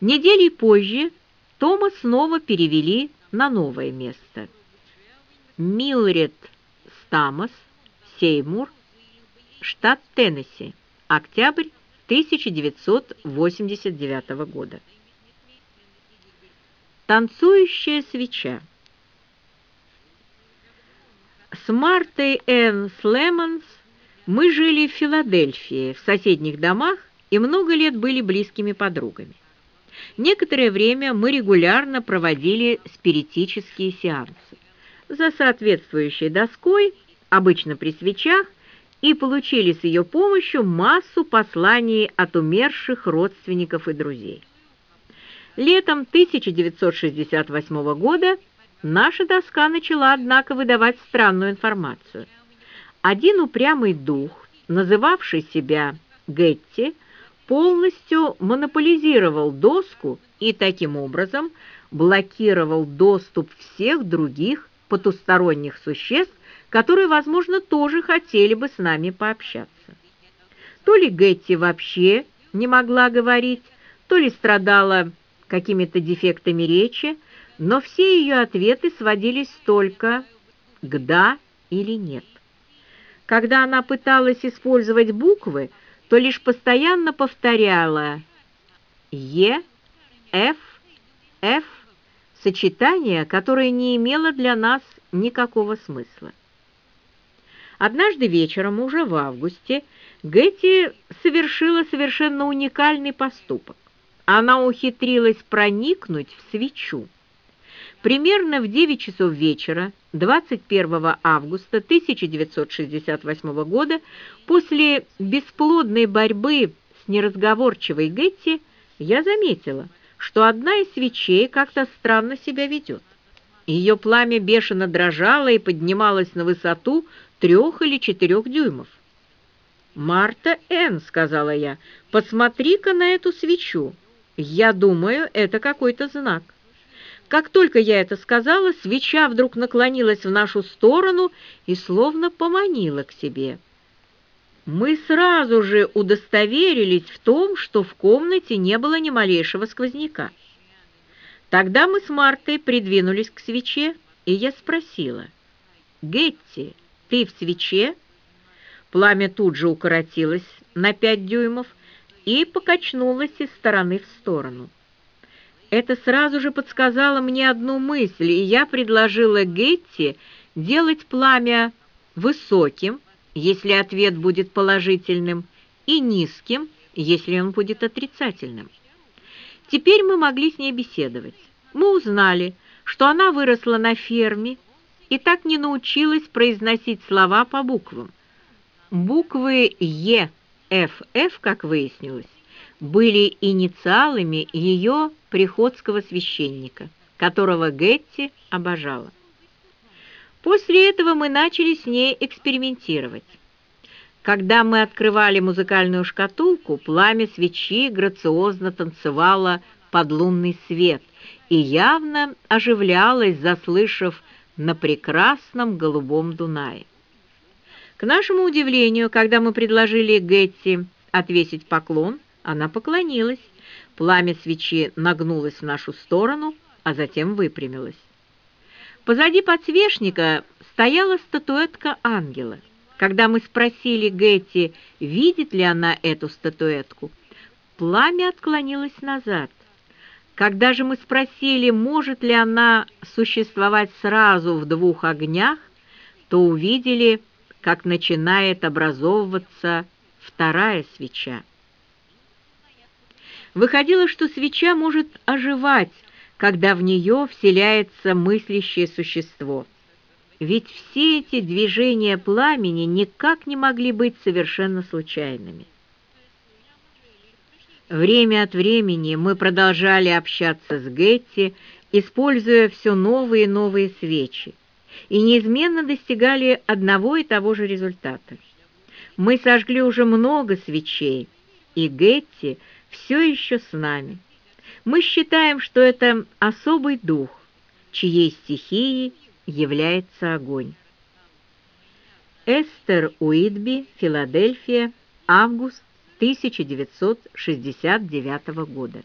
Недели позже Тома снова перевели на новое место. Милред Стамос, Сеймур, штат Теннесси, октябрь 1989 года. Танцующая свеча. С Мартой Энн Слемонс мы жили в Филадельфии, в соседних домах, и много лет были близкими подругами. Некоторое время мы регулярно проводили спиритические сеансы. За соответствующей доской, обычно при свечах, и получили с ее помощью массу посланий от умерших родственников и друзей. Летом 1968 года наша доска начала, однако, выдавать странную информацию. Один упрямый дух, называвший себя Гетти, полностью монополизировал доску и таким образом блокировал доступ всех других потусторонних существ, которые, возможно, тоже хотели бы с нами пообщаться. То ли Гетти вообще не могла говорить, то ли страдала какими-то дефектами речи, но все ее ответы сводились только к «да» или «нет». Когда она пыталась использовать буквы, то лишь постоянно повторяла «Е», «Ф», «Ф», сочетание, которое не имело для нас никакого смысла. Однажды вечером, уже в августе, Гетти совершила совершенно уникальный поступок. Она ухитрилась проникнуть в свечу. Примерно в 9 часов вечера 21 августа 1968 года после бесплодной борьбы с неразговорчивой Гетти я заметила, что одна из свечей как-то странно себя ведет. Ее пламя бешено дрожало и поднималось на высоту трех или четырех дюймов. «Марта Н», — сказала я, — «посмотри-ка на эту свечу. Я думаю, это какой-то знак». Как только я это сказала, свеча вдруг наклонилась в нашу сторону и словно поманила к себе. Мы сразу же удостоверились в том, что в комнате не было ни малейшего сквозняка. Тогда мы с Мартой придвинулись к свече, и я спросила, «Гетти, ты в свече?» Пламя тут же укоротилось на пять дюймов и покачнулось из стороны в сторону. Это сразу же подсказало мне одну мысль, и я предложила Гетти делать пламя высоким, если ответ будет положительным, и низким, если он будет отрицательным. Теперь мы могли с ней беседовать. Мы узнали, что она выросла на ферме и так не научилась произносить слова по буквам. Буквы Е, Ф, Ф, как выяснилось, были инициалами ее приходского священника, которого Гетти обожала. После этого мы начали с ней экспериментировать. Когда мы открывали музыкальную шкатулку, пламя свечи грациозно танцевало под лунный свет и явно оживлялось, заслышав на прекрасном голубом Дунае. К нашему удивлению, когда мы предложили Гетти отвесить поклон, она поклонилась. Пламя свечи нагнулось в нашу сторону, а затем выпрямилось. Позади подсвечника стояла статуэтка ангела. Когда мы спросили Гетти, видит ли она эту статуэтку, пламя отклонилось назад. Когда же мы спросили, может ли она существовать сразу в двух огнях, то увидели, как начинает образовываться вторая свеча. Выходило, что свеча может оживать, когда в нее вселяется мыслящее существо. Ведь все эти движения пламени никак не могли быть совершенно случайными. Время от времени мы продолжали общаться с Гетти, используя все новые и новые свечи, и неизменно достигали одного и того же результата. Мы сожгли уже много свечей, и Гетти – все еще с нами. Мы считаем, что это особый дух, чьей стихией является огонь. Эстер Уитби, Филадельфия, август 1969 года.